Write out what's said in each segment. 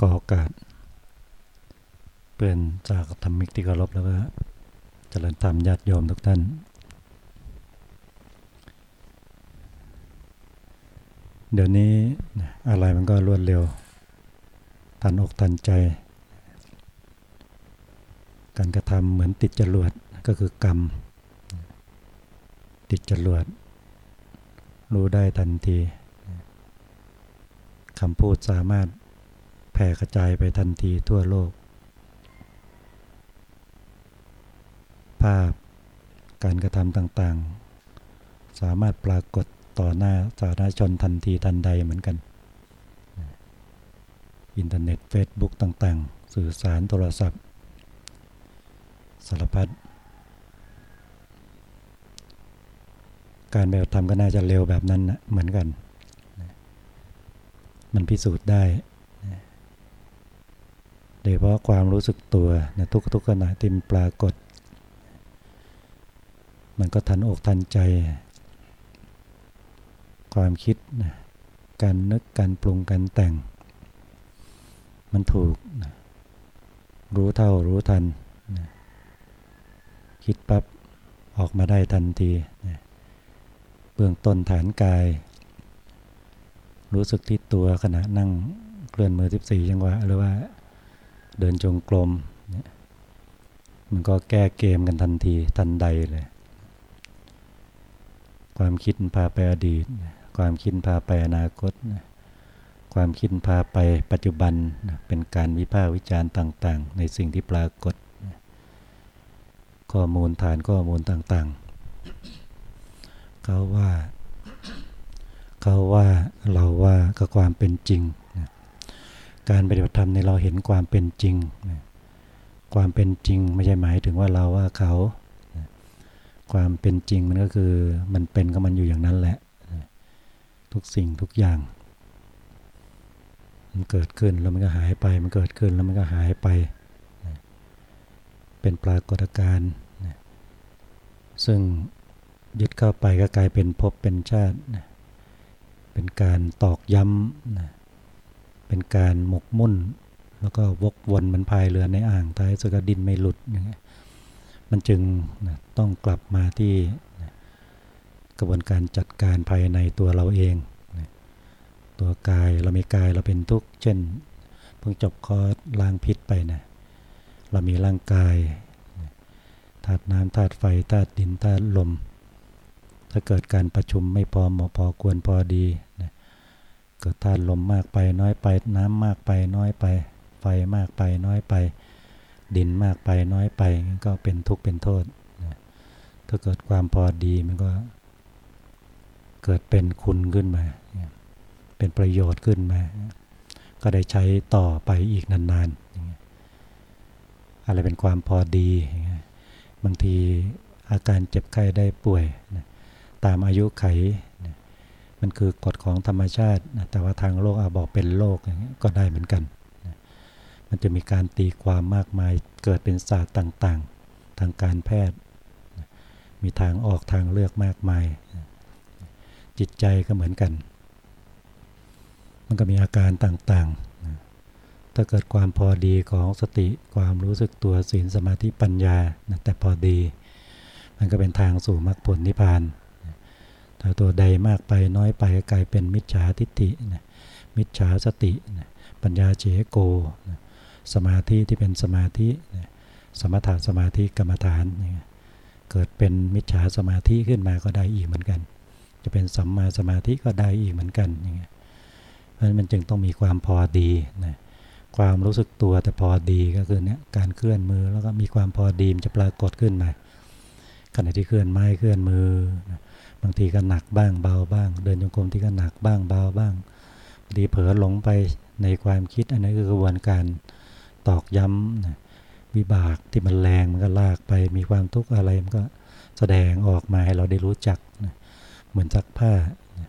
ก็โอกาสเพื่อนจากธรรมิกที่เคารพแล้วก็เจริญธรรมญาติโยมทุกท่าน เดี๋ยวนี้อะไรมันก็รวดเร็ว ทันอกทันใจ การกระทำเหมือนติดจรวดก็คือกรรม ติดจรวด รู้ได้ทันทีคำพูดสามารถ แพร่กระจายไปทันทีทั่วโลก ภาพการกระทำต่างๆ สามารถปรากฏต่อหน้าสาธารณชนทันทีทันใดเหมือนกัน อินเทอร์เน็ตเฟซบุ๊กต่างๆ สื่อสารโทรศัพท์สารพัดการแบบทำก็น่าจะเร็วแบบนั้นนะเหมือนกัน มันพิสูจน์ได้ ยเพราะความรู้สึกตัวนะทุกทุกขณะที่มันปรากฏ มันก็ทันอกทันใจ ความคิดนะการนึกการปรุงการแต่ง มันถูกนะรู้เท่ารู้ทันนะคิดปั๊บออกมาได้ทันทีนะเบื้องต้นฐานกาย รู้สึกที่ตัวขณะนั่งเคลื่อนมือ 14 จังหวะหรือว่า เดินจงกรมมันก็แก้เกมกันทันทีทันใดเลย ความคิดพาไปอดีต ความคิดพาไปอนาคต ความคิดพาไปปัจจุบันเป็นการวิพากษ์วิจารณ์ต่าง ๆ ในสิ่งที่ปรากฏ ข้อมูลฐานข้อมูลต่าง ๆ เขาว่า เขาว่าเราว่ากับความเป็นจริง การปฏิบัติธรรมในเราเห็นความเป็นจริง ความเป็นจริงไม่ใช่หมายถึงว่าเราว่าเขา ความเป็นจริงมันก็คือมันเป็นก็มันอยู่อย่างนั้นแหละ ทุกสิ่งทุกอย่าง มันเกิดขึ้นแล้วมันก็หายไป มันเกิดขึ้นแล้วมันก็หายไป เป็นปรากฏการณ์ซึ่งยึดเข้าไปก็กลายเป็นภพเป็นชาติ เป็นการตอกย้ำ เป็นการหมกมุ่น แล้วก็วกวนมันพายเรือในอ่างท้ายสุดดินไม่หลุดอย่างเงี้ยมันจึงนะต้องกลับมาที่นะกระบวนการจัดการภายในตัวเราเองนะตัวกายเรามีกายเราเป็นทุกข์เช่นเพิ่งจบคอร์สล้างพิษไปนะเรามีร่างกายธาตุน้ำธาตุไฟธาตุดินธาตุลม ถ้าเกิดการประชุมไม่พอเหมาะพอควรพอดีนะ เกิดธาตุลมมากไปน้อยไป น้ำมากไปน้อยไป ไฟมากไปน้อยไป ดินมากไปน้อยไปก็เป็นทุกข์เป็นโทษถ้าเกิดความพอดีมันก็เกิดเป็นคุณขึ้นมา เป็นประโยชน์ขึ้นมา ก็ได้ใช้ต่อไปอีกนานๆ อะไรเป็นความพอดี บางทีอาการเจ็บไข้ได้ป่วย ตามอายุไข มันคือกฎของธรรมชาตินะแต่ว่าทางโลกอาบอกเป็นโลกอย่างนี้ก็ได้เหมือนกันนะมันจะมีการตีความมากมายเกิดเป็นศาสตร์ต่างๆ ทางการแพทย์นะมีทางออกทางเลือกมากมายนะจิตใจก็เหมือนกัน มันก็มีอาการต่างๆนะถ้าเกิดความพอดีของสติความรู้สึกตัวศีลสมาธิปัญญานะแต่พอดี มันก็เป็นทางสู่มรรคผลนิพพาน ถ้าตัวใดมากไปน้อยไปกลายเป็นมิจฉาทิฏฐินะมิจฉาสตินะปัญญาเจโกนะสมาธิที่เป็นสมาธินะสมถะสมาธิกรรมฐานนะเกิดเป็นมิจฉาสมาธิขึ้นมาก็ได้อีกเหมือนกัน จะเป็นสัมมาสมาธิก็ได้อีกเหมือนกันอย่างเงี้ยเพราะฉะนั้นมันจึงต้องมีความพอดีนะความรู้สึกตัวแต่พอดีก็คือเนี่ยการเคลื่อนมือแล้วก็มีความพอดีมันจะปรากฏขึ้นมาขณะที่เคลื่อนไม้เคลื่อนมือ บางทีก็หนักบ้างเบาบ้าง เดินจงกรมที่ก็หนักบ้างเบาบ้างบางทีเผลอหลงไปในความคิดอันนี้คือกระบวนการตอกย้ำนะวิบากที่มันแรงมันก็ลากไป มีความทุกข์อะไรมันก็แสดงออกมาให้เราได้รู้จักนะเหมือนซักผ้านะ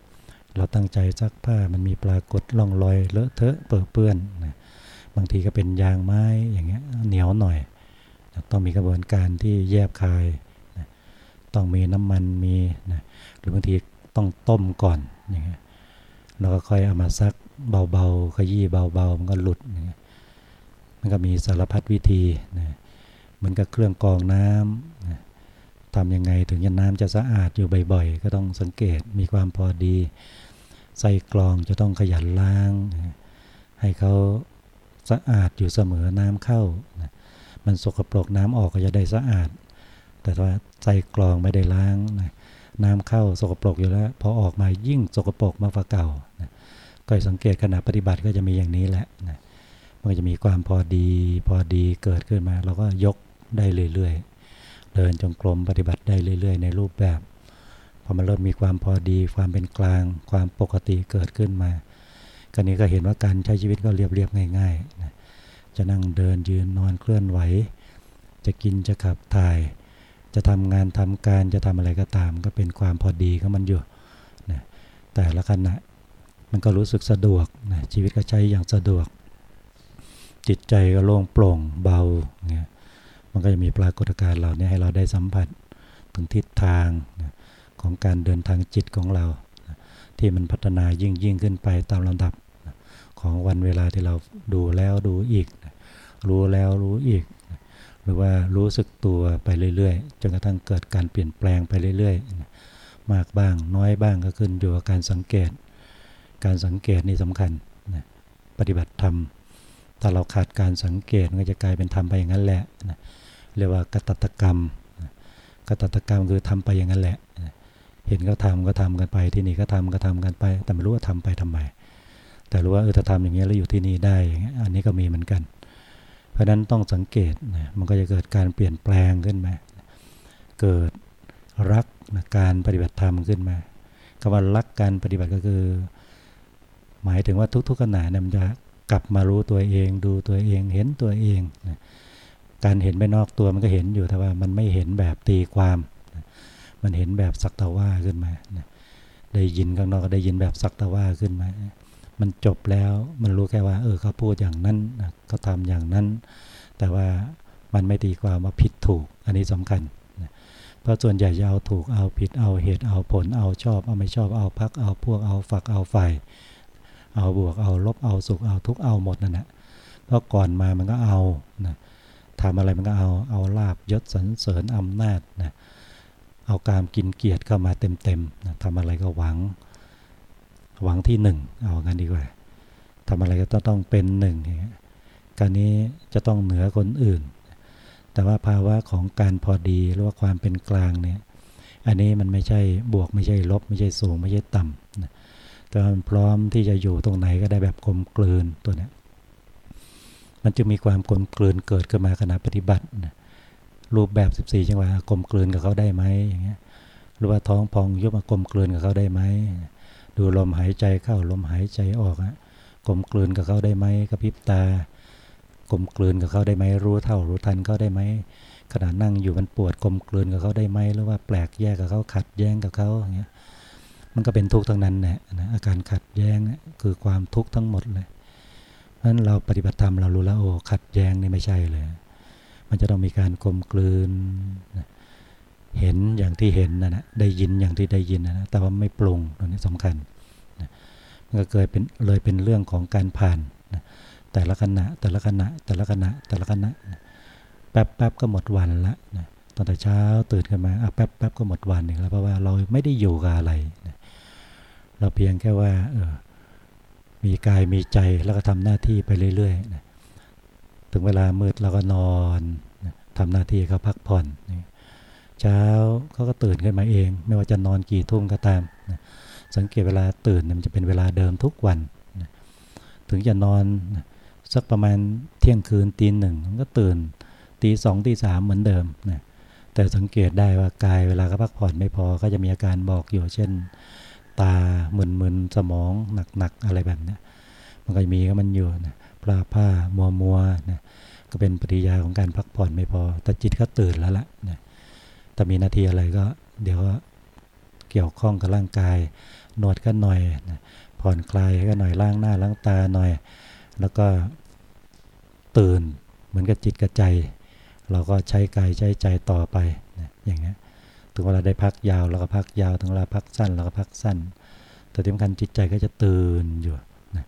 เราตั้งใจซักผ้ามันมีปรากฏล่องรอยเลอะเทอะเปื้อเปื้อนนะบางทีก็เป็นยางไม้อย่างเงี้ยเหนียวหน่อยนะต้องมีกระบวนการที่แยบคายนะต้องมีน้ำมันมีนะ หรือบางทีต้องต้มก่อนอย่างเงี้ยแล้วก็ค่อยเอามาซักเบาๆขยี้เบาๆมันก็หลุดอย่างเงี้ยมันก็มีสารพัดวิธีนะมือนกับเครื่องกรองน้ำนะทำยังไงถึงจะน้ำจะสะอาดอยู่บ่อยๆ ก็ต้องสังเกตมีความพอดี ใส่กรองจะต้องขยันล้างนะให้เขาสะอาดอยู่เสมอน้ำเข้านะมันสกปรกน้ำออกก็จะได้สะอาด แต่ว่าใส่กรองไม่ได้ล้างนะ น้ำเข้าสกปรกอยู่แล้ว พอออกมายิ่งสกปรกมากกว่าเก่านะก็สังเกตขณะปฏิบัติก็จะมีอย่างนี้แหละนะมันจะมีความพอดีพอดีเกิดขึ้นมา เราก็ยกได้เรื่อยๆ เดินจงกรมปฏิบัติได้เรื่อย ๆ ในรูปแบบ พอมันเริ่มมีความพอดี ความเป็นกลาง ความปกติเกิดขึ้นมาก็นี้ก็เห็นว่าการใช้ชีวิตก็เรียบๆง่ายๆนะจะนั่งเดินยืนนอนเคลื่อนไหว จะกินจะขับถ่าย จะทำงานทำการจะทำอะไรก็ตาม ก็เป็นความพอดีของมันอยู่นะแต่ละขณะมันก็รู้สึกสะดวกนะชีวิตก็ใช้อย่างสะดวก จิตใจก็โล่งโปร่งเบาเงี้ยมันก็จะมีปรากฏการณ์เหล่านี้ให้เราได้สัมผัสถึงทิศทางนะของการเดินทางจิตของเรานะที่มันพัฒนายิ่งยิ่งขึ้นไปตามลำดับนะของวันเวลาที่เราดูแล้วดูอีกนะรู้แล้วรู้อีก หรือว่ารู้สึกตัวไปเรื่อยๆ จนกระทั่งเกิดการเปลี่ยนแปลงไปเรื่อยๆ มากบ้างน้อยบ้างก็ขึ้นอยู่กับการสังเกต การสังเกตนี่สำคัญนะปฏิบัติธรรม ถ้าเราขาดการสังเกตมันก็จะกลายเป็นทำไปอย่างนั้นแหละนะเรียกว่ากตัตกรรมกตัตกรรมคือทำไปอย่างนั้นแหละ เห็นก็ทำก็ทำกันไปที่นี่ก็ทำก็ทำกันไป แต่ไม่รู้ว่าทำไปทำไม แต่รู้ว่าเออถ้าทำอย่างนี้แล้วอยู่ที่นี่ได้อย่างเงี้ยอันนี้ก็มีเหมือนกัน เพราะนั้นต้องสังเกตนะมันก็จะเกิดการเปลี่ยนแปลงขึ้นมาเกิดรักนะการปฏิบัติธรรมขึ้นมาคำว่ารักการปฏิบัติก็คือ หมายถึงว่าทุกๆขณะนี่ยมันจะกลับมารู้ตัวเอง ดูตัวเองเห็นตัวเองนะการเห็นไปนอกตัวมันก็เห็นอยู่แต่ว่ามันไม่เห็นแบบตีความนะมันเห็นแบบสักตะว่าขึ้นมานะได้ยินข้างนอกก็ได้ยินแบบสักตะว่าขึ้นมา มันจบแล้วมันรู้แค่ว่า เออเขาพูดอย่างนั้นเขาทำอย่างนั้น แต่ว่ามันไม่ตีความว่าผิดถูก อันนี้สำคัญเพราะส่วนใหญ่จะเอาถูกเอาผิดเอาเหตุเอาผลเอาชอบ เอาไม่ชอบเอาพักเอาพวกเอาฝักเอาฝ่ายเอาบวกเอาลบเอาสุขเอาทุกเอาหมดนั่นแหละเพราะก่อนมามันก็เอานะทำอะไรมันก็เอาเอาลาบยศสรรเสริญอำนาจนะเอาการกินเกียรติเข้ามาเต็มๆนะทำอะไรก็หวัง หวังที่หนึ่งเอางั้นดีกว่าทำอะไรก็ต้องเป็นหนึ่งการนี้จะต้องเหนือคนอื่น แต่ว่าภาวะของการพอดีหรือว่าความเป็นกลางเนี่ย อันนี้มันไม่ใช่บวกไม่ใช่ลบ ไม่ใช่สูงไม่ใช่ต่ำนะแต่มันพร้อมที่จะอยู่ตรงไหนก็ได้แบบกลมกลืนตัวนี้มันจึงมีความกลมกลืนเกิดขึ้นมาขณะปฏิบัตินะรูปแบบ 14 จังหวะกลมกลืนกับเขาได้ไหมอย่างเงี้ยหรือว่าท้องพองยุบมากลมกลืนกับเขาได้ไหม ดูลมหายใจเข้าลมหายใจออกอะกลมกลืนกับเขาได้ไหมกระพริบตากลมกลืนกับเขาได้ไหมรู้เท่ารู้ทันเขาได้ไหมขณะนั่งอยู่มันปวดกลมกลืนกับเขาได้ไหมหรือว่าแปลกแยกกับเขาขัดแย้งกับเขาอย่างเงี้ยมันก็เป็นทุกข์ทั้งนั้นแหละนะอาการขัดแย้งคือความทุกข์ทั้งหมดเลยเพราะฉะนั้นเราปฏิบัติธรรมเรารู้แล้วโอ้ขัดแย้งนี่ไม่ใช่เลย มันจะต้องมีการกลมกลืนเห็นอย่างที่เห็นนะนะได้ยินอย่างที่ได้ยินนะนะแต่ว่าไม่ปรุงตรงนี้สำคัญ ก็เกิดเป็นเลยเป็นเรื่องของการผ่านนะแต่ละขณะแต่ละขณะแต่ละขณะแต่ละขณะนะแป๊บแป๊บก็หมดวันละนะตอนแต่เช้าตื่นขึ้นมาอะแป๊บแป๊บก็หมดวันหนึ่งแล้วเพราะว่าเราไม่ได้อยู่กับอะไรนะเราเพียงแค่ว่าเออมีกายมีใจแล้วก็ทำหน้าที่ไปเรื่อยๆนะถึงเวลามืดเราก็นอนนะทำหน้าที่เขาพักผ่อนนะเช้าเขาก็ตื่นขึ้นมาเอง ไม่ว่าจะนอนกี่ทุ่มก็ตามนะ สังเกตเวลาตื่นมันจะเป็นเวลาเดิมทุกวัน ถึงจะนอนสักประมาณเที่ยงคืนตีหนึ่งก็ตื่นตีสองตีสามเหมือนเดิมนะแต่สังเกตได้ว่ากายเวลาเขาพักผ่อนไม่พอก็จะมีอาการบอกอยู่ เช่น ตามึนๆสมองหนักๆอะไรแบบนี้มันก็มีก็มันอยู่นะปลาผ้ามัวมัวนะก็เป็นปฏิยาของการพักผ่อนไม่พอ แต่จิตก็ตื่นแล้วละนะถ้ามีนาทีอะไรก็ เดี๋ยวเกี่ยวข้องกับร่างกาย นวดก็หน่อยผ่อนคลายก็หน่อยล้างหน้าล้างตาหน่อย แล้วก็ตื่นเหมือนกับจิตกระใจ เราก็ใช้กายใช้ใจต่อไปอย่างเงี้ถึงเวลาได้พักยาวเราก็พักยาวถึงเวลาพักสั้นเราก็พักสั้น แต่ที่สำคัญจิตใจก็จะตื่นอยู่นะ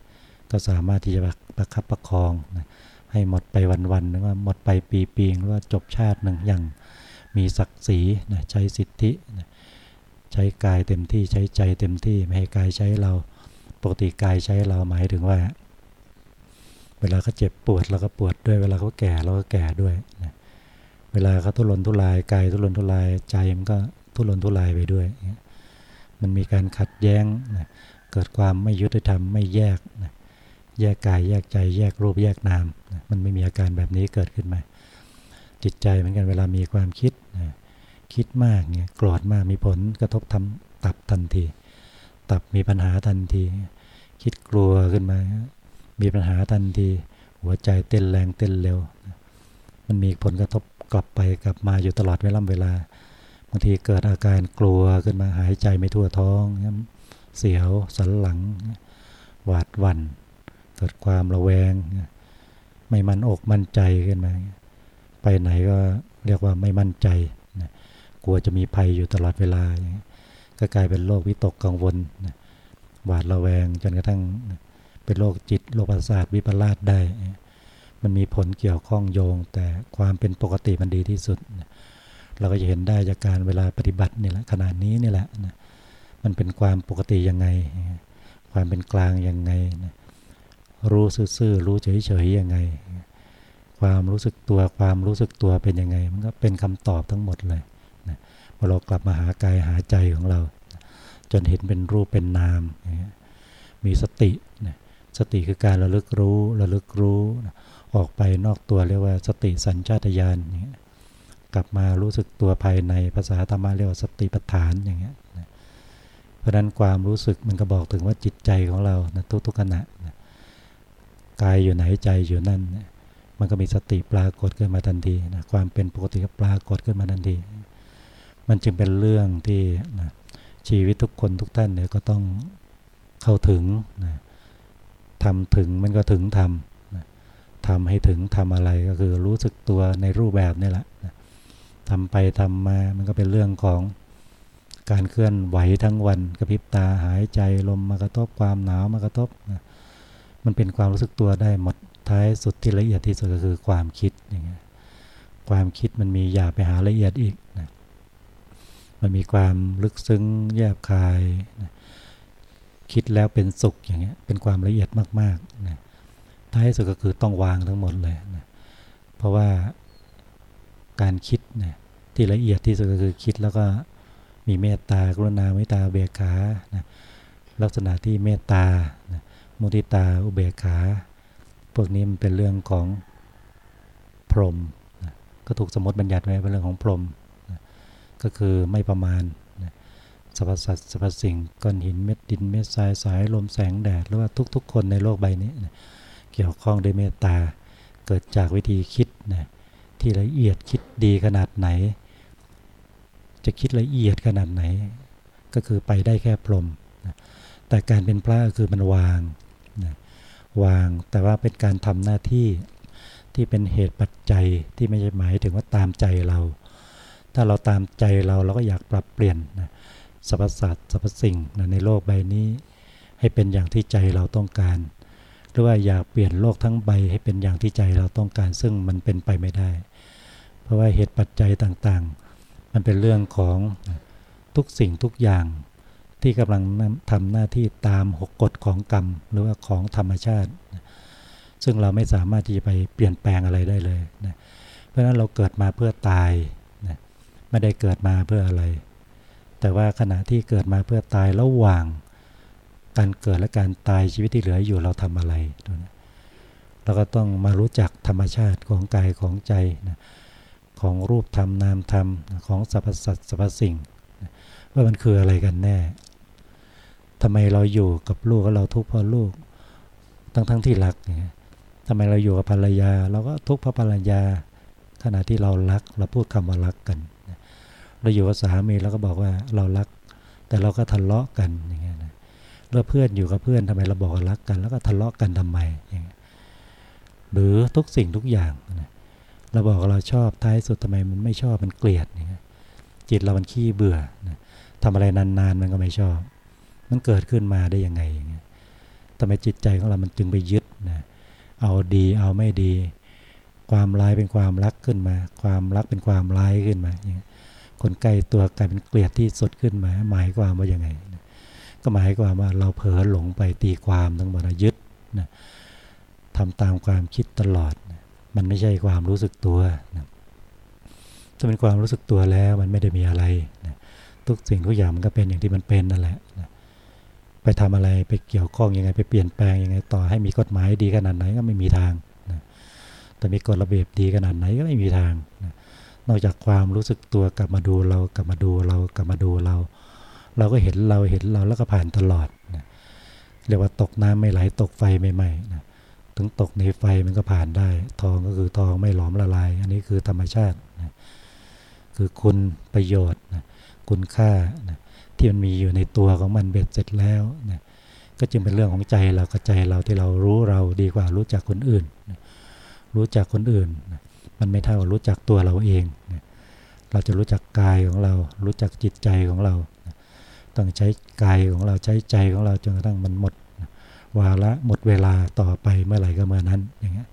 ก็สามารถที่จะประคับประคองนะให้หมดไปวันๆหรือว่าหมดไปปีๆหรือว่าจบชาติหนึ่งอย่างมีศักดิ์ศรีนะใช้สิทธินะ ใช้กายเต็มที่ใช้ใจเต็มที่ไม่ให้กายใช้เรา ปกติกายใช้เราหมายถึงว่า เวลาเขาเจ็บปวดเราก็ปวดด้วย เวลาเขาแก่เราก็แก่ด้วยนะเวลาเขาทุรนทุรายกายทุรนทุรายใจมันก็ทุรนทุรายไปด้วย มันมีการขัดแย้งนะเกิดความไม่ยุติธรรมไม่แยกนะแยกกายแยกใจแยกรูปแยกนามนะมันไม่มีอาการแบบนี้เกิดขึ้นมา จิตใจเหมือนกันเวลามีความคิดนะ คิดมากเนี่ยโกรธมากมีผลกระทบทำตับทันที ตับมีปัญหาทันที คิดกลัวขึ้นมา มีปัญหาทันที หัวใจเต้นแรงเต้นเร็ว มันมีผลกระทบกลับไปกลับมาอยู่ตลอดเวลาเวลาบางทีเกิดอาการกลัวขึ้นมาหายใจไม่ทั่วท้อง เสียวสันหลัง หวาดหวัน่น เกิดความระแวง ไม่มั่นอกมั่นใจขึ้นมา ไปไหนก็เรียกว่าไม่มั่นใจ กลัวจะมีภัยอยู่ตลอดเวลาก็กลายเป็นโรควิตกกังวลหวาดระแวงจนกระทั่งเป็นโรคจิตโรคประสาทวิปลาสได้ มันมีผลเกี่ยวข้องโยง แต่ความเป็นปกติมันดีที่สุด เราก็จะเห็นได้จากการเวลาปฏิบัตินี่แหละขนาดนี้นี่แหละมันเป็นความปกติยังไง ความเป็นกลางยังไงรู้ซื่อๆรู้เฉยๆยังไง ความรู้สึกตัวความรู้สึกตัวเป็นยังไง มันก็เป็นคำตอบทั้งหมดเลย พอเรากลับมาหากายหาใจของเรา จนเห็นเป็นรูปเป็นนาม มีสติ สติคือการระลึกรู้ระลึกรู้ ออกไปนอกตัวเรียกว่าสติสัญชาตญาณกลับมารู้สึกตัวภายในภาษาธรรมะเรียกว่าสติปัฏฐานอย่างเงี้ยเพราะนั้นความรู้สึกมันก็บอกถึงว่าจิตใจของเรานะทุกๆขณะนะกายอยู่ไหนใจอยู่นั่นนะมันก็มีสติปรากฏขึ้นมาทันทีนะความเป็นปกติก็ปรากฏขึ้นมาทันที มันจึงเป็นเรื่องที่นะชีวิตทุกคนทุกท่านเนี่ยก็ต้องเข้าถึงนะทำถึงมันก็ถึงทำนะทำให้ถึงทำอะไรก็คือรู้สึกตัวในรูปแบบนี่แหละนะทำไปทำมามันก็เป็นเรื่องของการเคลื่อนไหวทั้งวันกระพริบตาหายใจลมมากระทบความหนาวมากระทบนะมันเป็นความรู้สึกตัวได้หมดท้ายสุดที่ละเอียดที่สุดก็คือความคิดอย่างเงี้ยความคิดมันมีอยากไปหาละเอียดอีกนะ มันมีความลึกซึ้งแยบคายนะคิดแล้วเป็นสุขอย่างเงี้ยเป็นความละเอียดมากๆนะท้ายสุดก็คือต้องวางทั้งหมดเลยนะเพราะว่าการคิดนะที่ละเอียดที่สุดก็คือคิดแล้วก็มีเมตตากรุณาเมตตาเบียขานะลักษณะที่เมตตานะมุติตาอุเบกขา พวกนี้มันเป็นเรื่องของพรหมนะก็ถูกสมมติบัญญัติไว้เป็นเรื่องของพรหม ก็คือไม่ประมาณสรรพสัตว์สรรพสิ่งก้อนหินเม็ดดินเม็ดทรายสายลมแสงแดดหรือว่าทุก ๆ คนในโลกใบนี้เกี่ยวข้องด้วยเมตตา เกิดจากวิธีคิดนะที่ละเอียดคิดดีขนาดไหน จะคิดละเอียดขนาดไหน ก็คือไปได้แค่พรมนะแต่การเป็นพระก็คือมันวางนะวางแต่ว่าเป็นการทำหน้าที่ที่เป็นเหตุปัจจัยที่ไม่ใช่หมายถึงว่าตามใจเรา ถ้าเราตามใจเราเราก็อยากปรับเปลี่ยนนะสรรพสัตว์สรรพสิ่งนะในโลกใบนี้ ให้เป็นอย่างที่ใจเราต้องการ หรือว่าอยากเปลี่ยนโลกทั้งใบให้เป็นอย่างที่ใจเราต้องการ ซึ่งมันเป็นไปไม่ได้ เพราะว่าเหตุปัจจัยต่างๆ มันเป็นเรื่องของทุกสิ่งทุกอย่างที่กำลังทำหน้าที่ตามหกกฎของกรรม หรือว่าของธรรมชาติ ซึ่งเราไม่สามารถที่จะไปเปลี่ยนแปลงอะไรได้เลยนะเพราะนั้นเราเกิดมาเพื่อตาย ไม่ได้เกิดมาเพื่ออะไร แต่ว่าขณะที่เกิดมาเพื่อตายระหว่าง การเกิดและการตายชีวิตที่เหลืออยู่เราทำอะไรเราก็ต้องมารู้จักธรรมชาติของกายของใจนะของรูปธรรมนามธรรมของสรรพสัตว์สรรพสิ่ง ว่ามันคืออะไรกันแน่ทำไมเราอยู่กับลูกแล้วเราทุกข์เพราะลูก ทั้งทั้งที่รักเนี่ยทำไมเราอยู่กับภรรยา เราก็ทุกข์เพราะภรรยา ขณะที่เรารักเราพูดคำว่ารักกัน เราอยู่กับสามีเราก็บอกว่าเรารัก แต่เราก็ทะเลาะกันอย่างเงี้ยนะแล้วเพื่อนอยู่กับเพื่อนทำไมเราบอกว่ารักกัน แล้วก็ทะเลาะกันทำไมอย่างเงี้ยหรือทุกสิ่งทุกอย่างนะเราบอกเราชอบท้ายสุดทำไมมันไม่ชอบมันเกลียดอย่างเนี่ยจิตเรามันขี้เบื่อนะทำอะไรนานๆมันก็ไม่ชอบ มันเกิดขึ้นมาได้ยังไงอย่างเงี้ยทำไมจิตใจของเรามันจึงไปยึดนะเอาดีเอาไม่ดี ความร้ายเป็นความรักขึ้นมา ความรักเป็นความร้ายขึ้นมาอย่าง คนใกล้ตัวกลายเป็นเกลียดที่สุดขึ้นมา หมายความว่าอย่างไง ก็หมายความว่าเราเผลอหลงไปตีความทั้งหมดยึดนะทำตามความคิดตลอด มันไม่ใช่ความรู้สึกตัวนะถ้าเป็นความรู้สึกตัวแล้วมันไม่ได้มีอะไรนะทุกสิ่งทุกอย่างมันก็เป็นอย่างที่มันเป็นนั่นแหละนะไปทำอะไรไปเกี่ยวข้องยังไงไปเปลี่ยนแปลงยังไงต่อให้มีกฎหมายดีขนาดไหนก็ไม่มีทางนะแต่มีกฎระเบียบดีขนาดไหนก็ไม่มีทางนะ นอกจากความรู้สึกตัวกลับมาดูเรากลับมาดูเรากลับมาดูเรา เราก็เห็นเราเห็นเราแล้วก็ผ่านตลอดนะเรียกว่าตกน้ำไม่ไหลตกไฟไม่ไหม้นะถึงตกในไฟมันก็ผ่านได้ ทองก็คือทองไม่หลอมละลาย อันนี้คือธรรมชาตินะคือคุณประโยชน์นะคุณค่านะที่มันมีอยู่ในตัวของมันเบ็ดเสร็จแล้วนะก็จึงเป็นเรื่องของใจเรากับใจเราที่เรารู้เราดีกว่ารู้จักคนอื่นนะรู้จักคนอื่นนะ มันไม่เท่ารู้จักตัวเราเอง เราจะรู้จักกายของเรา รู้จักจิตใจของเรา ต้องใช้กายของเราใช้ใจของเราจนกระทั่งมันหมด วาระหมดเวลาต่อไปเมื่อไหร่ก็เมื่อนั้นอย่างเงี้ย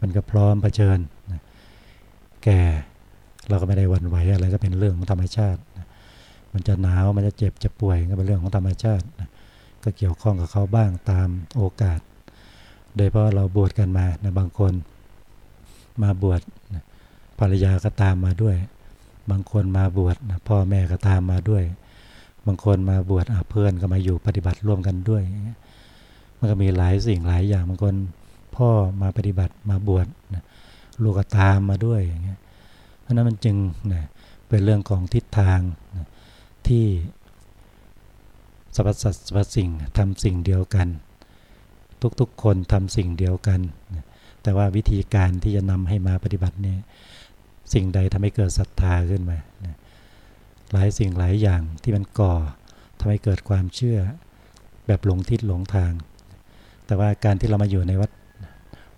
มันก็พร้อมเผชิญแก่เราก็ไม่ได้วันไหวอะไรก็เป็นเรื่องของธรรมชาติ มันจะหนาวมันจะเจ็บจะป่วยก็เป็นเรื่องของธรรมชาติ ก็เกี่ยวข้องกับเขาบ้างตามโอกาส โดยเพราะเราบวชกันมานะบางคน มาบวชภรรยาก็ตามมาด้วย บางคนมาบวชพ่อแม่ก็ตามมาด้วย บางคนมาบวชเพื่อนก็มาอยู่ปฏิบัติร่วมกันด้วยมันก็มีหลายสิ่งหลายอย่างบางคนพ่อมาปฏิบัติมาบวชลูกก็ตามมาด้วยอย่างเงี้ยเพราะนั้นมันจึงนะเป็นเรื่องของทิศทางนะที่สรรพสัตว์สรรพสิ่งทำสิ่งเดียวกัน ทุกๆคนทำสิ่งเดียวกันนะ แต่ว่าวิธีการที่จะนำให้มาปฏิบัติเนี่ยสิ่งใดทำให้เกิดศรัทธาขึ้นมานหลายสิ่งหลายอย่างที่มันก่อทำให้เกิดความเชื่อแบบหลงทิศหลงทาง แต่ว่าการที่เรามาอยู่ในวัด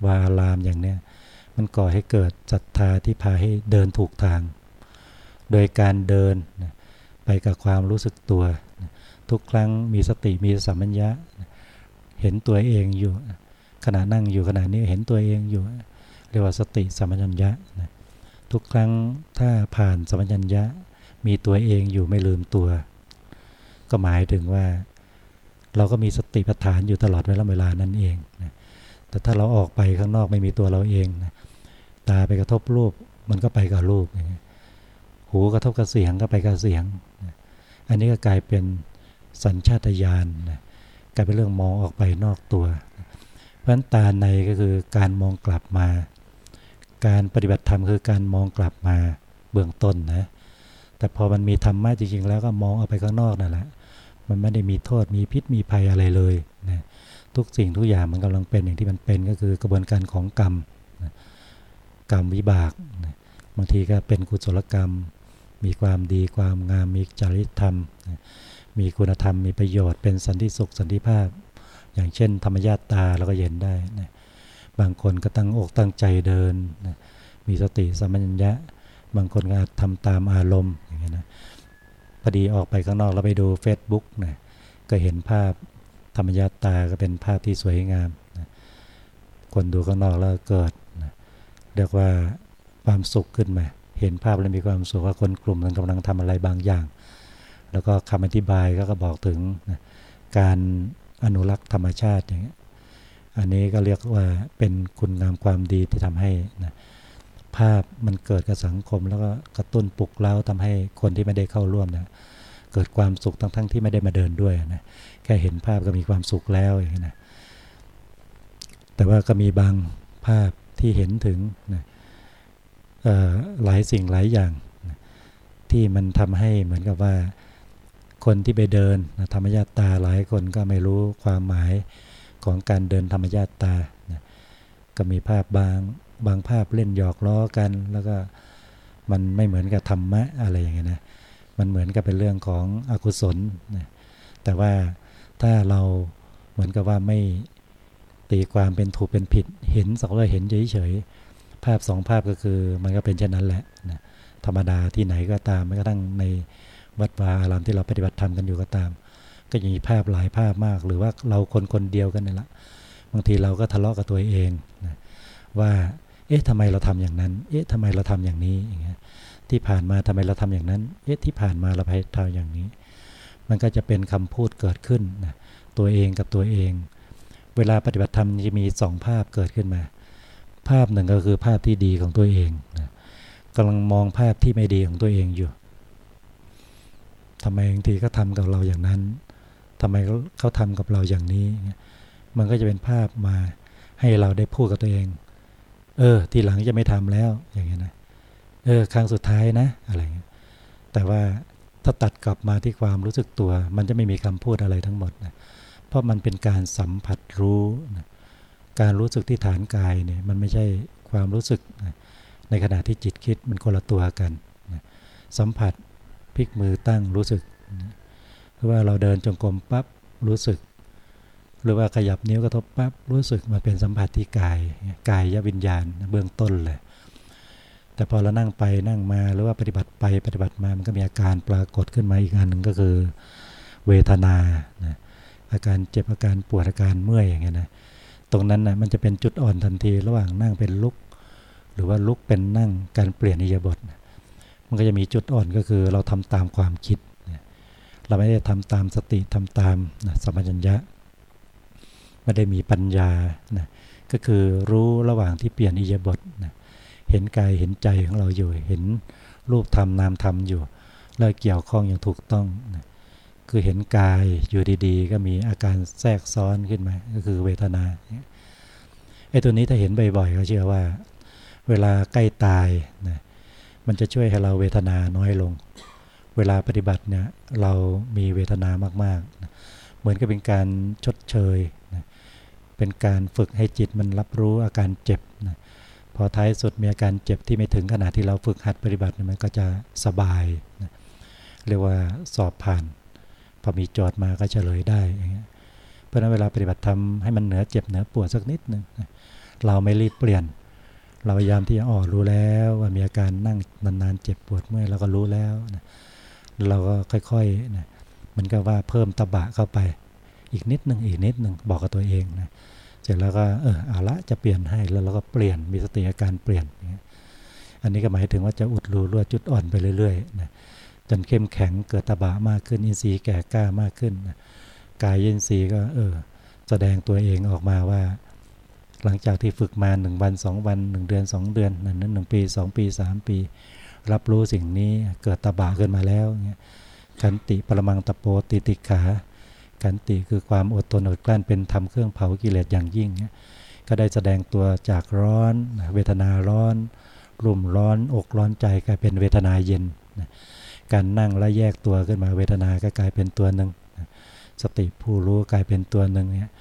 วาลามอย่างเนี้ยมันก่อให้เกิดศรัทธาที่พาให้เดินถูกทาง โดยการเดินไปกับความรู้สึกตัว ทุกครั้งมีสติมีสัมมัญญะ เห็นตัวเองอยู่ ขณะนั่งอยู่ขณะนี้เห็นตัวเองอยู่ เรียกว่าสติสัมมัญญะนะทุกครั้งถ้าผ่านสัมมัญญะ มีตัวเองอยู่ไม่ลืมตัว ก็หมายถึงว่า เราก็มีสติปัฏฐานอยู่ตลอดเวลาเวลานั้นเองนะแต่ถ้าเราออกไปข้างนอกไม่มีตัวเราเองนะตาไปกระทบรูปมันก็ไปกับรูปอย่างเงี้ยหูกระทบกับเสียงก็ไปกับเสียงนะอันนี้ก็กลายเป็นสัญชาตญาณนะกลายเป็นเรื่องมองออกไปนอกตัว เพราะฉะนั้นตาในก็คือการมองกลับมา การปฏิบัติธรรมคือการมองกลับมาเบื้องต้นนะ แต่พอมันมีธรรมะจริงๆ แล้วก็มองออกไปข้างนอกนั่นแหละ มันไม่ได้มีโทษมีพิษมีภัยอะไรเลยนะทุกสิ่งทุกอย่างมันกำลังเป็นอย่างที่มันเป็นก็คือกระบวนการของกรรมนะกรรมวิบากนะบางทีก็เป็นกุศลกรรม มีความดีความงามมีจริยธรรมนะมีคุณธรรมมีประโยชน์เป็นสันติสุขสันติภาพ อย่างเช่น ธรรมญาตาเราก็เห็นได้นะบางคนก็ตั้งอกตั้งใจเดินนะมีสติสัมปชัญญะ บางคนก็ทำตามอารมณ์อย่างเงี้ยนะพอดีออกไปข้างนอกแล้วไปดู Facebook นะก็เห็นภาพธรรมญาตาก็เป็นภาพที่สวยงามนะคนดูข้างนอกแล้วเกิดนะเรียกว่าความสุขขึ้นมาเห็นภาพแล้วมีความสุขว่าคนกลุ่มนั้นกำลังทำอะไรบางอย่าง แล้วก็คำอธิบายก็บอกถึงนะการ อนุรักษ์ธรรมชาติอย่างเงี้ยอันนี้ก็เรียกว่าเป็นคุณงามความดีที่ทำให้นะภาพมันเกิดกับสังคม แล้วก็กระตุ้นปลุกเล้าทำให้คนที่ไม่ได้เข้าร่วมนะเกิดความสุขทั้งทั้งที่ไม่ได้มาเดินด้วยนะแค่เห็นภาพก็มีความสุขแล้วอย่างนี้นะแต่ว่าก็มีบางภาพที่เห็นถึงนะหลายสิ่งหลายอย่างนะที่มันทำให้เหมือนกับว่า คนที่ไปเดินธรรมญาตาหลายคนก็ไม่รู้ความหมายของการเดินธรรมญาตานะก็มีภาพบางบางภาพเล่นหยอกล้อกัน แล้วก็มันไม่เหมือนกับธรรมะอะไรอย่างเงี้ยนะมันเหมือนกับเป็นเรื่องของอกุศลนะแต่ว่าถ้าเราเหมือนกับว่าไม่ตีความเป็นถูกเป็นผิดเห็นสักว่าเห็นเฉยๆภาพสองภาพก็คือมันก็เป็นเช่นนั้นแหละนะธรรมดาที่ไหนก็ตามไม่กระทั่งใน วัดวาอารามที่เราปฏิบัติธรรมกันอยู่ก็ตาม ก็ยังมีภาพหลายภาพมาก หรือว่าเราคนคนเดียวกันนี่แหละบางทีเราก็ทะเลาะกับตัวเองนะว่าเอ๊ะทำไมเราทำอย่างนั้น เอ๊ะทำไมเราทำอย่างนี้อย่างเงี้ยที่ผ่านมาทำไมเราทำอย่างนั้น เอ๊ะที่ผ่านมาเราไปทำอย่างนี้ มันก็จะเป็นคำพูดเกิดขึ้นนะตัวเองกับตัวเอง เวลาปฏิบัติธรรมจะมีสองภาพเกิดขึ้นมา ภาพหนึ่งก็คือภาพที่ดีของตัวเองนะกำลังมองภาพที่ไม่ดีของตัวเองอยู่ ทำไมบางทีก็ทำกับเราอย่างนั้นทำไมเขาทำกับเราอย่างนี้ มันก็จะเป็นภาพมาให้เราได้พูดกับตัวเอง เออ ทีหลังจะไม่ทำแล้วอย่างเงี้ยนะเออครั้งสุดท้ายนะ อะไรเงี้ยแต่ว่าถ้าตัดกลับมาที่ความรู้สึกตัว มันจะไม่มีคำพูดอะไรทั้งหมดนะเพราะมันเป็นการสัมผัสรู้นะการรู้สึกที่ฐานกายเนี่ยมันไม่ใช่ความรู้สึกนะในขณะที่จิตคิดมันคนละตัวกันนะสัมผัส พลิกมือตั้งรู้สึกนะรือว่าเราเดินจงกรมปั๊บรู้สึก หรือว่าขยับนิ้วกระทบปั๊บรู้สึกมาเป็นสัมผัสที่กายกายยวิญญาณเบื้องต้นเลย แต่พอเรานั่งไปนั่งมาหรือว่าปฏิบัติไปปฏิบัติมามันก็มีอาการปรากฏขึ้นมาอีกอันหนึ่งก็คือเวทนานะอาการเจ็บอาการปวดอาการเมื่อยอย่างเงี้ยนะตรงนั้นนะมันจะเป็นจุดอ่อนทันที ระหว่างนั่งเป็นลุก หรือว่าลุกเป็นนั่งการเปลี่ยนอิยาบท มันก็จะมีจุดอ่อนก็คือเราทำตามความคิด เราไม่ได้ทำตามสติทำตามนะสมัญญะไม่ได้มีปัญญานะก็คือรู้ระหว่างที่เปลี่ยนอิยาบทนะเห็นกายเห็นใจของเราอยู่ เห็นรูปธรรมนามธรรมอยู่ แล้วเกี่ยวข้องอย่างถูกต้องนะคือเห็นกายอยู่ดีๆ ก็มีอาการแทรกซ้อนขึ้นมาก็คือเวทนาไอ้ตัวนี้ถ้าเห็นบ่อยๆก็เชื่อว่า เวลาใกล้ตายนะ มันจะช่วยให้เราเวทนาน้อยลง เวลาปฏิบัติเนี่ยเรามีเวทนามากๆ เหมือนกับเป็นการชดเชย เป็นการฝึกให้จิตมันรับรู้อาการเจ็บ พอท้ายสุดมีอาการเจ็บที่ไม่ถึงขนาดที่เราฝึกหัดปฏิบัติมันก็จะสบาย เรียกว่าสอบผ่าน พอมีจทย์มาก็เฉลยได้อย่างเงี้ยเพราะนั้นเวลาปฏิบัติทำให้มันเหนือเจ็บเหนือปวดสักนิดนึงเราไม่รีบเปลี่ยน เราพยายามที่จะอ๋อรู้แล้วว่ามีอาการนั่งนานๆเจ็บปวดเมื่อยเราก็รู้แล้วนะเราก็ค่อยๆนะมันก็ว่าเพิ่มตบะเข้าไป อีกนิดหนึ่งอีกนิดหนึ่งบอกกับตัวเองนะเสร็จแล้วก็เออเอาละจะเปลี่ยนให้แล้วเราก็เปลี่ยนมีสติอาการเปลี่ยน อันนี้ก็หมายถึงว่าจะอุดรูรั่วจุดอ่อนไปเรื่อยๆนะจนเข้มแข็งเกิดตบะมากขึ้นอินทรีย์แก่กล้ามากขึ้นนะกายยินทรีย์ก็เออแสดงตัวเองออกมาว่า หลังจากที่ฝึกมาหนึ่งวันสองวันหนึ่งเดือนสองเดือนนั้นหนึ่งปีสองปีสามปี รับรู้สิ่งนี้เกิดตบะขึ้นมาแล้วเนี่ยขันติปรมังตะโปติติขา ขันติคือความอดทนอดกลั้นเป็นทำเครื่องเผากิเลสอย่างยิ่ง ก็ได้แสดงตัวจากร้อน เวทนาร้อน รุ่มร้อนอกร้อนใจกลายเป็นเวทนาเย็น การนั่งและแยกตัวขึ้นมาเวทนาก็กลายเป็นตัวหนึ่ง สติผู้รู้กลายเป็นตัวหนึ่งเนี่ย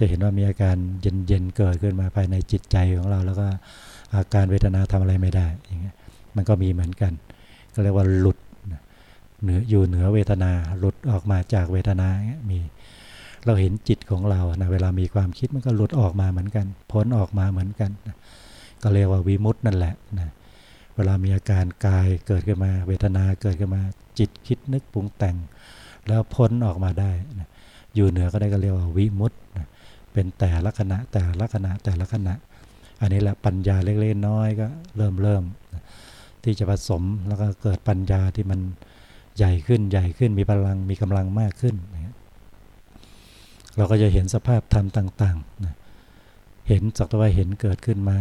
จะเห็นว่ามีอาการเย็นๆเกิดขึ้นมาภายในจิตใจของเรา แล้วก็อาการเวทนาทำอะไรไม่ได้อย่างเงี้ยมันก็มีเหมือนกัน ก็เรียกว่าหลุดเหนืออยู่เหนือเวทนาหลุดออกมาจากเวทนามี เราเห็นจิตของเรานะเวลามีความคิดมันก็หลุดออกมาเหมือนกัน พ้นออกมาเหมือนกันนะก็เรียกว่าวิมุตต์นั่นแหละนะเวลามีอาการกายเกิดขึ้นมา เวทนาเกิดขึ้นมาจิตคิดนึกปรุงแต่ง แล้วพ้นออกมาได้นะอยู่เหนือก็ได้ก็เรียกว่าวิมุตต์นะ เป็นแต่ละขณะแต่ละขณะแต่ละขณะ อันนี้แหละปัญญาเล็กๆน้อยก็เริ่มเริ่มที่จะผสมแล้วก็เกิดปัญญาที่มันใหญ่ขึ้นใหญ่ขึ้นมีพลังมีกำลังมากขึ้น เราก็จะเห็นสภาพธรรมต่างๆนะเห็นสักว่าเห็นเกิดขึ้นมา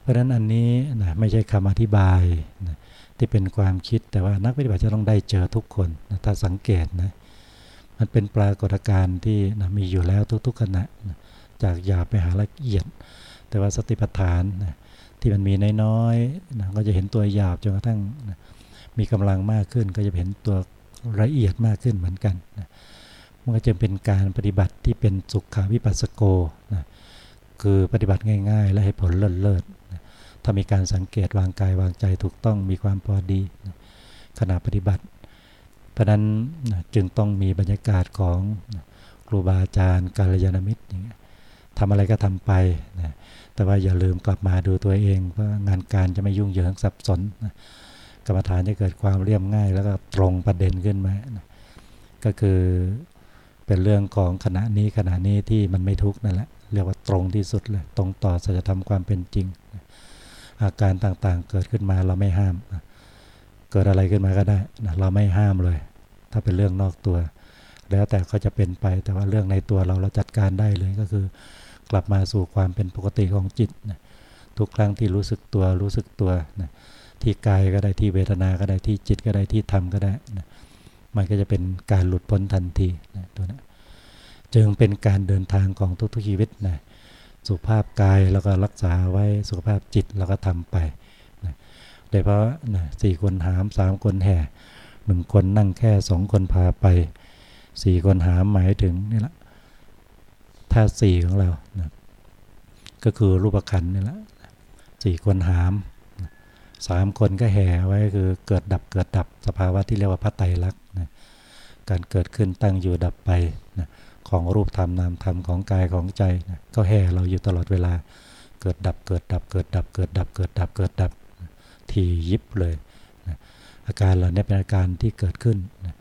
เพราะฉะนั้นอันนี้นะไม่ใช่คำอธิบายนะที่เป็นความคิดแต่ว่านักปฏิบัติจะต้องได้เจอทุกคนนะถ้าสังเกตนะ มันเป็นปรากฏการณ์ที่นะมีอยู่แล้วทุกๆขณะนะจากหยาบไปหาละเอียด แต่ว่าสติปัฏฐานนะที่มันมีน้อยๆนะก็จะเห็นตัวหยาบจนกระทั่งนะมีกำลังมากขึ้น ก็จะเห็นตัวละเอียดมากขึ้นเหมือนกันนะมันก็จะเป็นการปฏิบัติที่เป็นสุขาวิปัสสโกนะคือปฏิบัติง่ายๆ และให้ผลเลิศๆนะถ้ามีการสังเกตวางกายวางใจถูกต้องมีความพอดีนะขณะปฏิบัติ เพราะนั้นจึงต้องมีบรรยากาศของครูบาอาจารย์กาลยานมิตรอย่างเงี้ยทำอะไรก็ทำไปนะแต่ว่าอย่าลืมกลับมาดูตัวเองเพราะงานการจะไม่ยุ่งเหยิงสับสนนะกรรมฐานจะเกิดความเรียบง่าย แล้วก็ตรงประเด็นขึ้นมานะก็คือเป็นเรื่องของขณะนี้ขณะนี้ที่มันไม่ทุกข์นั่นแหละเรียกว่าตรงที่สุดเลยตรงต่อสัจธรรมความเป็นจริง อาการต่างๆเกิดขึ้นมาเราไม่ห้ามเกิดอะไรขึ้นมาก็ได้นะเราไม่ห้ามเลย ถ้าเป็นเรื่องนอกตัว แล้วแต่เขาจะเป็นไปแต่ว่าเรื่องในตัวเราเราจัดการได้เลยก็คือ กลับมาสู่ความเป็นปกติของจิตนะทุกครั้งที่รู้สึกตัวรู้สึกตัวนะที่กายก็ได้ที่เวทนาก็ได้ที่จิตก็ได้ที่ธรรมก็ได้นะมันก็จะเป็นการหลุดพ้นทันทีนะตัวนะจึงเป็นการเดินทางของทุกๆชีวิตนะสุขภาพกายแล้วก็รักษาไว้สุขภาพจิตแล้วก็ทำไป โดยเพราะนะสี่คนหามสามคนแห่หนึ่งคนนั่งแค่สองคนพาไปสี่คนหามหมายถึงนี่แหละท่าสี่ของเรานะก็คือรูปขันนี่แหละสี่คนหามสามคนก็แห่ไว้คือเกิดดับเกิดดับสภาวะที่เรียกว่าพระไตรลักษณ์นะการเกิดขึ้นตั้งอยู่ดับไปนะของรูปธรรมนามธรรมของกายของใจนะก็แห่เราอยู่ตลอดเวลา เกิดดับเกิดดับเกิดดับเกิดดับเกิดดับเกิดดับ ทียิบเลยนะอาการเหล่านี้เป็นอาการที่เกิดขึ้นนะ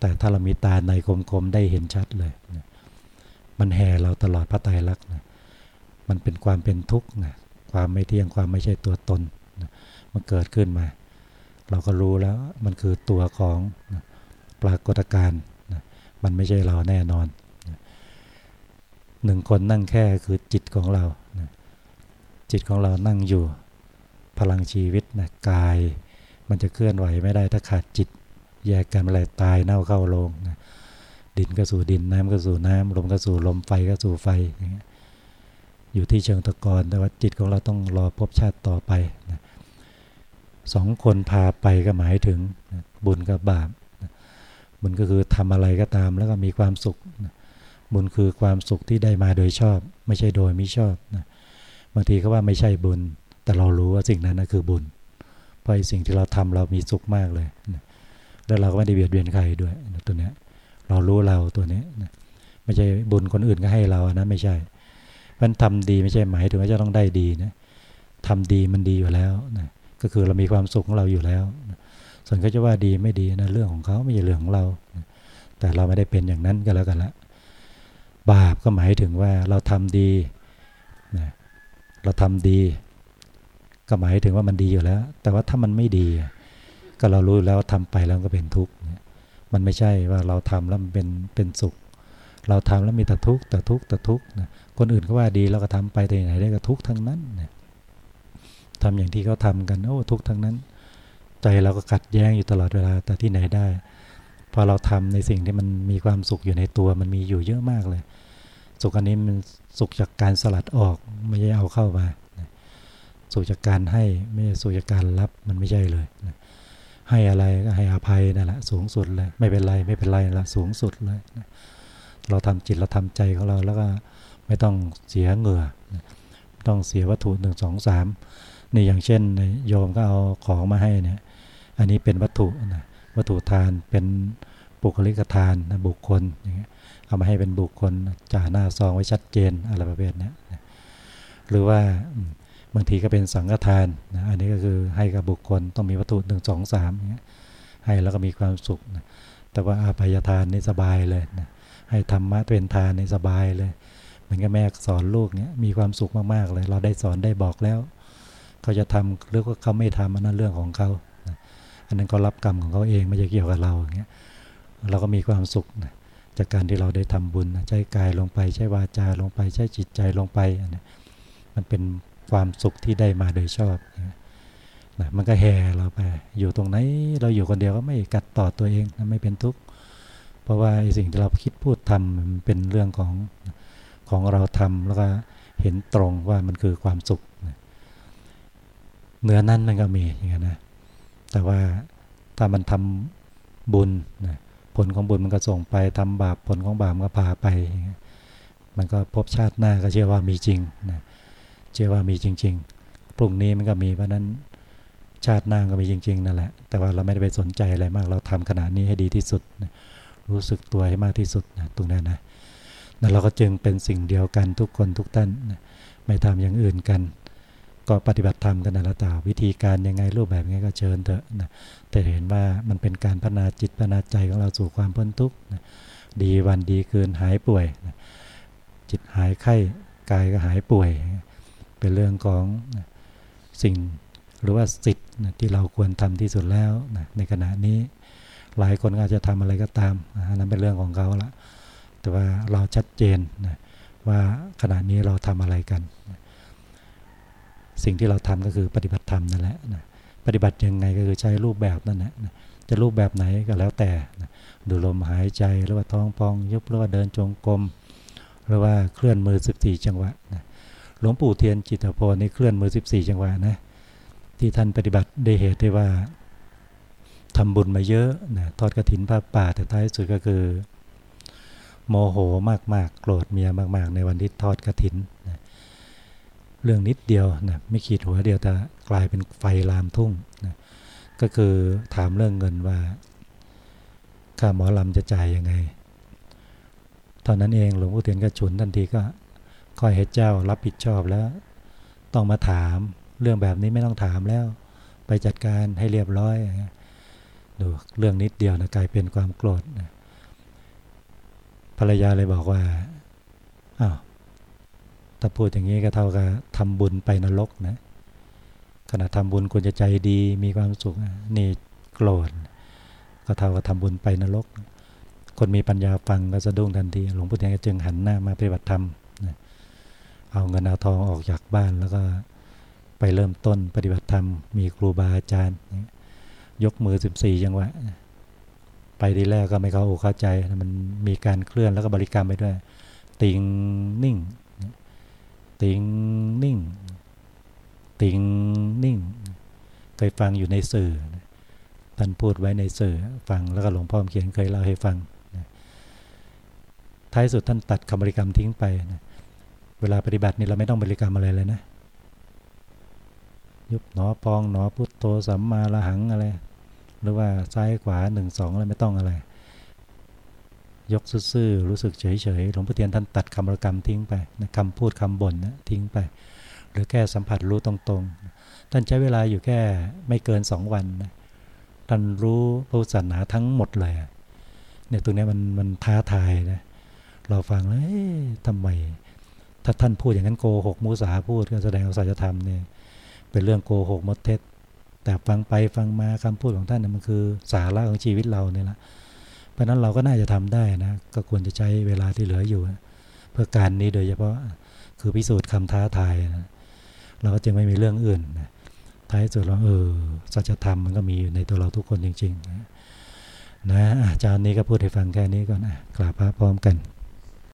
แต่ถ้าเรามีตาในคมๆได้เห็นชัดเลยนะมันแห่เราตลอดพระไตรลักษณ์นะมันเป็นความเป็นทุกข์นะความไม่เที่ยงความไม่ใช่ตัวตนนะมันเกิดขึ้นมา เราก็รู้แล้วมันคือตัวของนะปรากฏการณ์นะมันไม่ใช่เราแน่นอนนะหนึ่งคนนั่งแค่คือจิตของเรานะจิตของเรานั่งอยู่ พลังชีวิตนะกาย มันจะเคลื่อนไหวไม่ได้ถ้าขาดจิต แยกกันอะไรตายเน่าเข้าลงนะดินก็สู่ดินน้ำก็สู่น้ำลมก็สู่ลมไฟก็สู่ไฟอย่างเงี้ยอยู่ที่เชิงตะกอนแต่ว่าจิตของเราต้องรอพบชาติต่อไปนะสองคนพาไปก็หมายถึงนะบุญกับบาปนะบุญก็คือทำอะไรก็ตามแล้วก็มีความสุขนะบุญคือความสุขที่ได้มาโดยชอบ ไม่ใช่โดยไม่ชอบนะบางทีก็ว่าไม่ใช่บุญ แต่เรารู้ว่าสิ่งนั้นนะคือบุญ เพราะสิ่งที่เราทำเรามีสุขมากเลย แล้วเราก็ไม่ได้เบียดเบียนใครด้วยตัวเนี้ย เรารู้เราตัวนี้ไม่ใช่บุญคนอื่นก็ให้เราอันนั้นไม่ใช่มันทำดีไม่ใช่หมายถึงว่าจะต้องได้ดีนะทำดีมันดีอยู่แล้วนะก็คือเรามีความสุขของเราอยู่แล้วนะส่วนเขาจะว่าดีไม่ดีนะเรื่องของเขาไม่ใช่เรื่องของเรานะแต่เราไม่ได้เป็นอย่างนั้นก็แล้วกันละบาปก็หมายถึงว่าเราทำดีนะเราทำดี ก็หมายถึงว่ามันดีอยู่แล้ว แต่ว่าถ้ามันไม่ดี ก็เรารู้แล้วทำไปแล้วก็เป็นทุกข์มันไม่ใช่ว่าเราทำแล้วมันเป็นเป็นสุข เราทำแล้วมีแต่ทุกข์แต่ทุกข์แต่ทุกข์นะคนอื่นเขาว่าดีเราก็ทำไปแต่ไหนได้ก็ทุกข์ทั้งนั้นทำอย่างที่เขาทากันโอ้ทุกข์ทั้งนั้น ใจเราก็ขัดแย้งอยู่ตลอดเวลาแต่ที่ไหนได้พอเราทำในสิ่งที่มันมีความสุขอยู่ในตัวมันมีอยู่เยอะมากเลย สุขอันนี้มันสุขจากการสลัดออกไม่ใช่เอาเข้ามา สุขจากการให้ไม่ใช่สุขจากการรับมันไม่ใช่เลยให้อะไรก็ให้อภัยนั่นแหละสูงสุดเลย ไม่เป็นไรไม่เป็นไรละสูงสุดเลยเราทำจิตเราทำใจของเราแล้วก็ไม่ต้องเสียเหงื่อต้องเสียวัตถุหนึ่งสองสามนี่อย่างเช่นโยมก็เอาของมาให้เนี่ย อันนี้เป็นวัตถุนะวัตถุทานเป็นบุคลิกทานนะบุคคลอย่างเงี้ยเอามาให้เป็นบุคคลจ่าหน้าซองไว้ชัดเจนอะไรประเภทนี้หรือว่า บางทีก็เป็นสังฆทานนะอันนี้ก็คือให้กับบุคคลต้องมีวัตถุหนึ่งสองสามอย่างเงี้ยให้แล้วก็มีความสุขนะแต่ว่าอาภัยทานนี่สบายเลยนะให้ธรรมะเป็นทานนี่สบายเลยมือนกับแม่สอนลูกเนี้ยมีความสุขมากๆเลย เราได้สอนได้บอกแล้ว เขาจะทำหรือว่าเขาไม่ทำอันนั้นเรื่องของเขาอันนั้นก็รับกรรมของเขาเองไม่ใช่เกี่ยวกับเราอย่างเงี้ยเราก็มีความสุขนะจากการที่เราได้ทำบุญใช้กายลงไปใช้วาจาลงไปใช้จิตใจลงไปนะมันเป็น ความสุขที่ได้มาโดยชอบนะมันก็แห่เราไป อยู่ตรงไหนเราอยู่คนเดียวก็ไม่กัดต่อตัวเองนะไม่เป็นทุกข์ เพราะว่าสิ่งที่เราคิดพูดทำมันเป็นเรื่องของของเราทำแล้วก็เห็นตรงว่ามันคือความสุขเนื้อนั้นมันก็มีอย่างนี้นะ แต่ว่าถ้ามันทำบุญนะผลของบุญมันก็ส่งไปทำบาปผลของบาปมันก็พาไป มันก็พบชาติหน้าก็เชื่อว่ามีจริงนะ เชื่อว่ามีจริง ๆ พรุ่งนี้มันก็มีเพราะนั้นชาติหน้าก็มีจริง ๆ นั่นแหละ แต่ว่าเราไม่ได้ไปสนใจอะไรมาก เราทำขนาดนี้ให้ดีที่สุด รู้สึกตัวให้มากที่สุดนะตรงนั้นนะนะเราก็จึงเป็นสิ่งเดียวกันทุกคนทุกท่านนะไม่ทำอย่างอื่นกัน ก็ปฏิบัติธรรมกันนะละตาวิธีการยังไงรูปแบบยังไงก็เชิญเถอะนะแต่เห็นว่ามันเป็นการพัฒนาจิตพัฒนาใจของเราสู่ความพ้นทุกข์นะดีวันดีคืนหายป่วยนะจิตหายไข้กายก็หายป่วย เป็นเรื่องของสิ่งหรือว่าสิทธิ์ที่เราควรทำที่สุดแล้วในขณะนี้หลายคนอาจจะทำอะไรก็ตามอันนั้นเป็นเรื่องของเขาละแต่ว่าเราชัดเจนนะว่าขณะนี้เราทำอะไรกัน สิ่งที่เราทำก็คือปฏิบัติธรรมนั่นแหละนะปฏิบัติยังไงก็คือใช้รูปแบบนั่นแหละนะจะรูปแบบไหนก็แล้วแต่นะดูลมหายใจหรือว่าท้องพองยุบหรือว่าเดินจงกรมหรือว่าเคลื่อนมือ 14 จังหวะนะ หลวงปู่เทียนจิตโพนี่เคลื่อนมือ 14 จังหวะนะ ที่ท่านปฏิบัติได้เหตุได้ว่าทำบุญมาเยอะนะทอดกระถินผ้าป่าแต่ท้ายสุดก็คือ โมโหมากๆ โกรธเมียมาก ๆ ในวันที่ทอดกระถินนะเรื่องนิดเดียวนะไม่ขีดหัวเดียวแต่กลายเป็นไฟลามทุ่งนะก็คือถามเรื่องเงินว่าค่าหมอลำจะจ่ายยังไง ตอนนั้นเองหลวงพ่อเทียนก็ฉุนทันทีก็ คอยให้เจ้ารับผิดชอบแล้ว ต้องมาถามเรื่องแบบนี้ไม่ต้องถามแล้ว ไปจัดการให้เรียบร้อยดูเรื่องนิดเดียวนะกลายเป็นความโกรธนะภรรยาเลยบอกว่าอ้าวถ้าพูดอย่างนี้ก็เท่ากับทำบุญไปนรกนะขณะทำบุญควรจะใจดีมีความสุขนี่โกรธก็เท่ากับทำบุญไปนรก คนมีปัญญาฟังก็สะดุ้งทันทีหลวงพ่อเทียนก็จึงหันหน้ามาปฏิบัติธรรม เอาเงินเอาทองออกจากบ้านแล้วก็ไปเริ่มต้นปฏิบัติธรรม มีครูบาอาจารย์ ยกมือ 14 จังหวะ ไปทีแรกก็ไม่เข้าอกเข้าใจ มันมีการเคลื่อนแล้วก็บริกรรมไปด้วย ติงนิ่ง ติงนิ่ง ติงนิ่ง เคยฟังอยู่ในสื่อท่านพูดไว้ในสื่อฟังแล้วก็หลวงพ่อเขียนเคยเล่าให้ฟังท้ายสุดท่านตัดคำบริกรรมทิ้งไป เวลาปฏิบัตินี่เราไม่ต้องบริกรรมอะไรเลยนะ ยุบหนอพองหนอพุทโธสัมมาละหังอะไร หรือว่าซ้ายขวาหนึ่งสองอะไรไม่ต้องอะไร ยกซื่อรู้สึกเฉยๆหลวงพ่อเทียนท่านตัดคำประกรรมทิ้งไปนะคำพูดคำบ่นนะทิ้งไป หรือแค่สัมผัสรู้ตรงๆ ท่านใช้เวลาอยู่แค่ไม่เกินสองวันนะท่านรู้พระศาสนาทั้งหมดเลยเนี่ยตรงนี้มันมันท้าทายนะเราฟังแล้วทำไม ถ้าท่านพูดอย่างนั้นโกหกมุสาพูดก็แสดงสัจธรรมเนี่ยเป็นเรื่องโกหกมดเท็จ แต่ฟังไปฟังมาคำพูดของท่านน่ยมันคือสาระของชีวิตเราเนี่ยละเพราะนั้นเราก็น่าจะทำได้นะก็ควรจะใช้เวลาที่เหลืออยู่ เพื่อการนี้โดยเฉพาะคือพิสูจน์คำท้าทายนะเราก็จึงไม่มีเรื่องอื่นนะท้ายสุดเราเออสัจธรรมมันก็มีอยู่ในตัวเราทุกคนจริงๆนะอาจารย์นี้ก็พูดให้ฟังแค่นี้ก่อนนะกราบพระพร้อมกัน